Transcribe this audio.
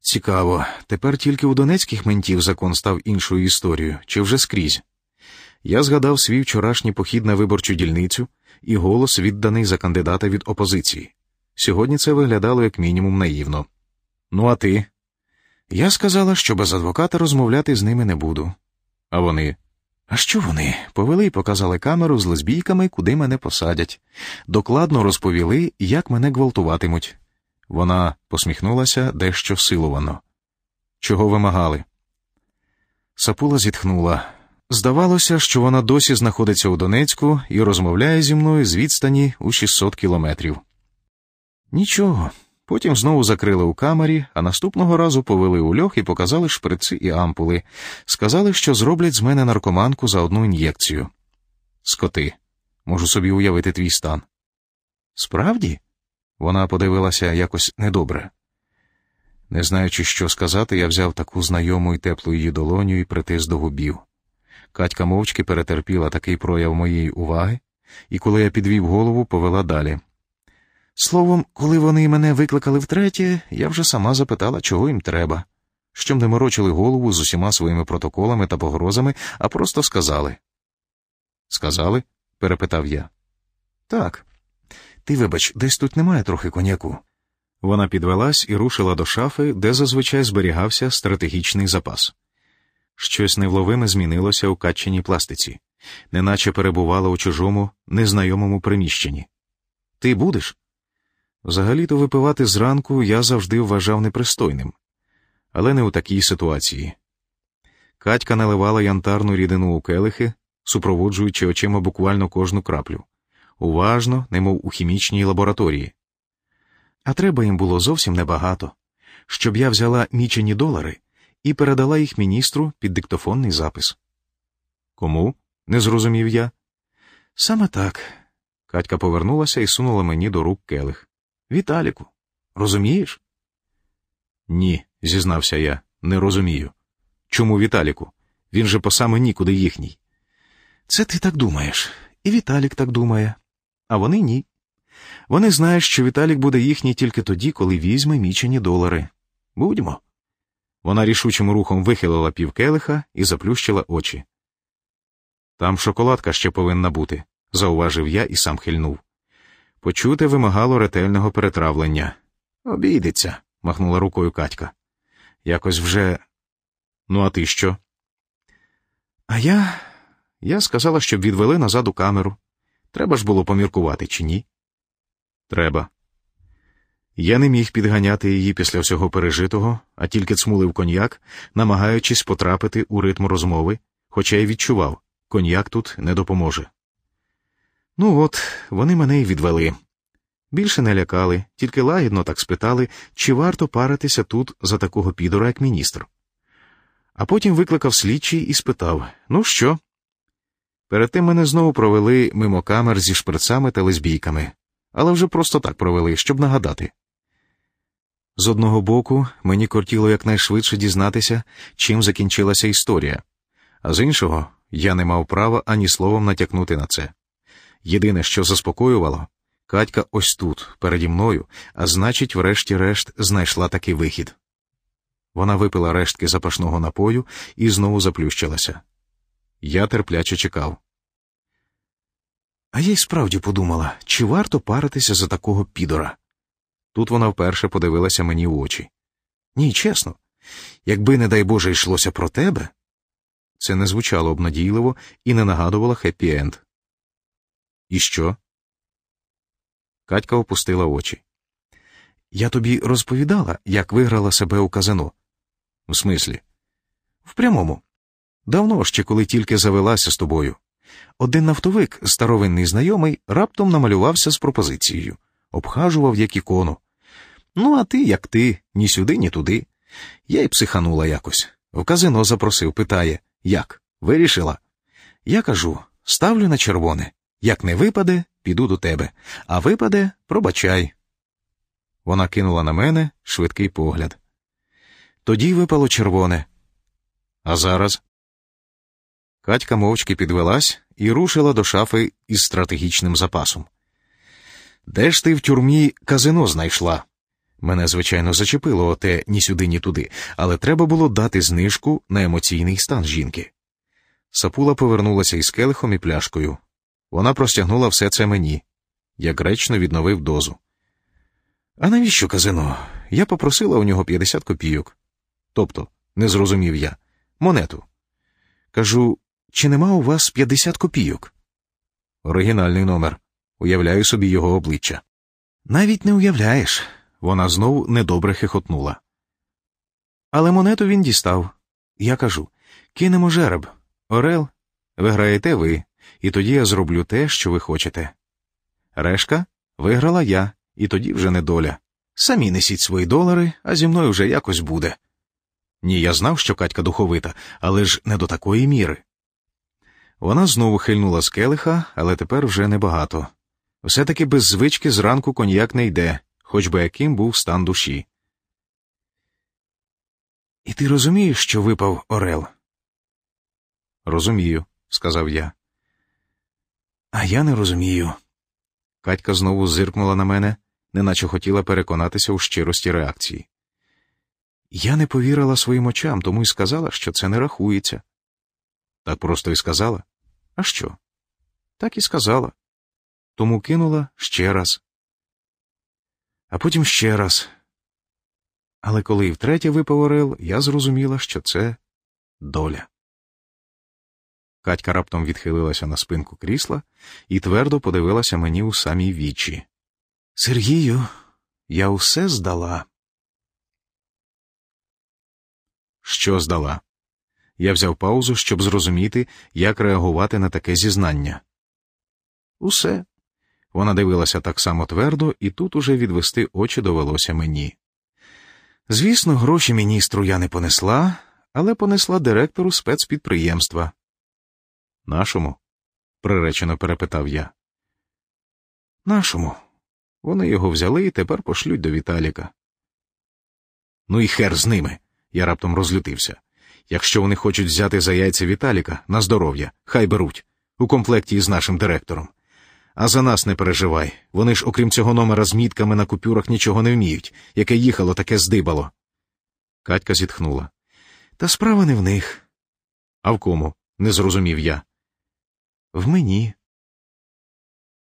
Цікаво, тепер тільки у донецьких ментів закон став іншою історією, чи вже скрізь. Я згадав свій вчорашній похід на виборчу дільницю і голос, відданий за кандидата від опозиції. Сьогодні це виглядало як мінімум наївно. Ну, а ти? Я сказала, що без адвоката розмовляти з ними не буду. А вони. А що вони? Повели і показали камеру з лесбійками, куди мене посадять. Докладно розповіли, як мене гвалтуватимуть. Вона посміхнулася дещо силовано. Чого вимагали? Сапула зітхнула. Здавалося, що вона досі знаходиться у Донецьку і розмовляє зі мною з відстані у 600 кілометрів. Нічого. Потім знову закрили у камері, а наступного разу повели у льох і показали шприци і ампули. Сказали, що зроблять з мене наркоманку за одну ін'єкцію. Скоти, можу собі уявити твій стан. Справді? Вона подивилася якось недобре. Не знаючи, що сказати, я взяв таку знайому і теплу її долоню і притис до губів. Катька мовчки перетерпіла такий прояв моєї уваги, і коли я підвів голову, повела далі. Словом, коли вони мене викликали втретє, я вже сама запитала, чого їм треба, щоб не морочили голову з усіма своїми протоколами та погрозами, а просто сказали. Сказали? перепитав я. Так. Ти, вибач, десь тут немає трохи коньяку. Вона підвелась і рушила до шафи, де зазвичай зберігався стратегічний запас. Щось невловиме змінилося у катченій пластиці, неначе перебувала у чужому, незнайомому приміщенні. Ти будеш? Взагалі-то випивати зранку я завжди вважав непристойним, але не у такій ситуації. Катька наливала янтарну рідину у келихи, супроводжуючи очима буквально кожну краплю, уважно, немов у хімічній лабораторії. А треба їм було зовсім небагато, щоб я взяла мічені долари і передала їх міністру під диктофонний запис. Кому? не зрозумів я. Саме так. Катька повернулася і сунула мені до рук келих. Віталіку, розумієш? Ні, зізнався я, не розумію. Чому Віталіку? Він же по саме нікуди їхній. Це ти так думаєш, і Віталік так думає, а вони ні. Вони знають, що Віталік буде їхній тільки тоді, коли візьме мічені долари. Будьмо. Вона рішучим рухом вихилила півкелиха і заплющила очі. Там шоколадка ще повинна бути, зауважив я і сам хильнув. Почуте вимагало ретельного перетравлення. Обійдеться, махнула рукою Катька. Якось вже. Ну, а ти що? А я. Я сказала, щоб відвели назад у камеру. Треба ж було поміркувати, чи ні? Треба. Я не міг підганяти її після всього пережитого, а тільки цмулив коньяк, намагаючись потрапити у ритм розмови, хоча й відчував, коньяк тут не допоможе. Ну от, вони мене й відвели. Більше не лякали, тільки лагідно так спитали, чи варто паритися тут за такого підора, як міністр. А потім викликав слідчий і спитав Ну що? Перед тим мене знову провели мимо камер зі шприцами та лесбійками, але вже просто так провели, щоб нагадати. З одного боку, мені кортіло якнайшвидше дізнатися, чим закінчилася історія, а з іншого, я не мав права ані словом натякнути на це. Єдине, що заспокоювало, Катька ось тут, переді мною, а значить, врешті-решт, знайшла такий вихід. Вона випила рештки запашного напою і знову заплющилася. Я терпляче чекав. А я й справді подумала, чи варто паритися за такого підора. Тут вона вперше подивилася мені в очі. Ні, чесно, якби, не дай Боже, йшлося про тебе. Це не звучало обнадійливо і не нагадувало хеппі енд. І що? Катька опустила очі. Я тобі розповідала, як виграла себе у казино. У смислі? В прямому. Давно ще, коли тільки завелася з тобою. Один нафтовик, старовинний знайомий, раптом намалювався з пропозицією, обхажував як ікону. Ну, а ти, як ти, ні сюди, ні туди. Я й психанула якось. В казино запросив, питає як? Вирішила? Я кажу ставлю на червоне. Як не випаде, піду до тебе, а випаде, пробачай. Вона кинула на мене швидкий погляд. Тоді випало червоне. А зараз. Катька мовчки підвелась і рушила до шафи із стратегічним запасом. Де ж ти в тюрмі казино знайшла? Мене, звичайно, зачепило оте ні сюди, ні туди, але треба було дати знижку на емоційний стан жінки. Сапула повернулася із келихом і пляшкою. Вона простягнула все це мені. Я гречно відновив дозу. А навіщо казино? Я попросила у нього 50 копійок. Тобто, не зрозумів я, монету. Кажу, чи нема у вас 50 копійок? Оригінальний номер. Уявляю собі його обличчя. Навіть не уявляєш. Вона знову недобре хихотнула. Але монету він дістав. Я кажу кинемо жереб. Орел, виграєте ви, і тоді я зроблю те, що ви хочете. Решка виграла я, і тоді вже не доля. Самі несіть свої долари, а зі мною вже якось буде. Ні, я знав, що Катька духовита, але ж не до такої міри. Вона знову хильнула з келиха, але тепер вже небагато. Все таки без звички зранку коньяк не йде, хоч би яким був стан душі. І ти розумієш, що випав Орел? Розумію, сказав я. А я не розумію. Катька знову зиркнула на мене, неначе хотіла переконатися у щирості реакції. Я не повірила своїм очам, тому й сказала, що це не рахується. Так просто й сказала. А що? Так і сказала. Тому кинула ще раз. А потім ще раз. Але коли і втретє випав орел, я зрозуміла, що це доля. Катька раптом відхилилася на спинку крісла і твердо подивилася мені у самій вічі. Сергію, я усе здала. Що здала? Я взяв паузу, щоб зрозуміти, як реагувати на таке зізнання. Усе. Вона дивилася так само твердо, і тут уже відвести очі довелося мені. Звісно, гроші міністру я не понесла, але понесла директору спецпідприємства. Нашому? приречено перепитав я. Нашому. Вони його взяли і тепер пошлють до Віталіка. Ну і хер з ними. Я раптом розлютився. Якщо вони хочуть взяти за яйця Віталіка на здоров'я, хай беруть, у комплекті із нашим директором. А за нас не переживай. Вони ж, окрім цього номера з мітками на купюрах, нічого не вміють, яке їхало, таке здибало. Катька зітхнула. Та справа не в них. А в кому? не зрозумів я. В мені.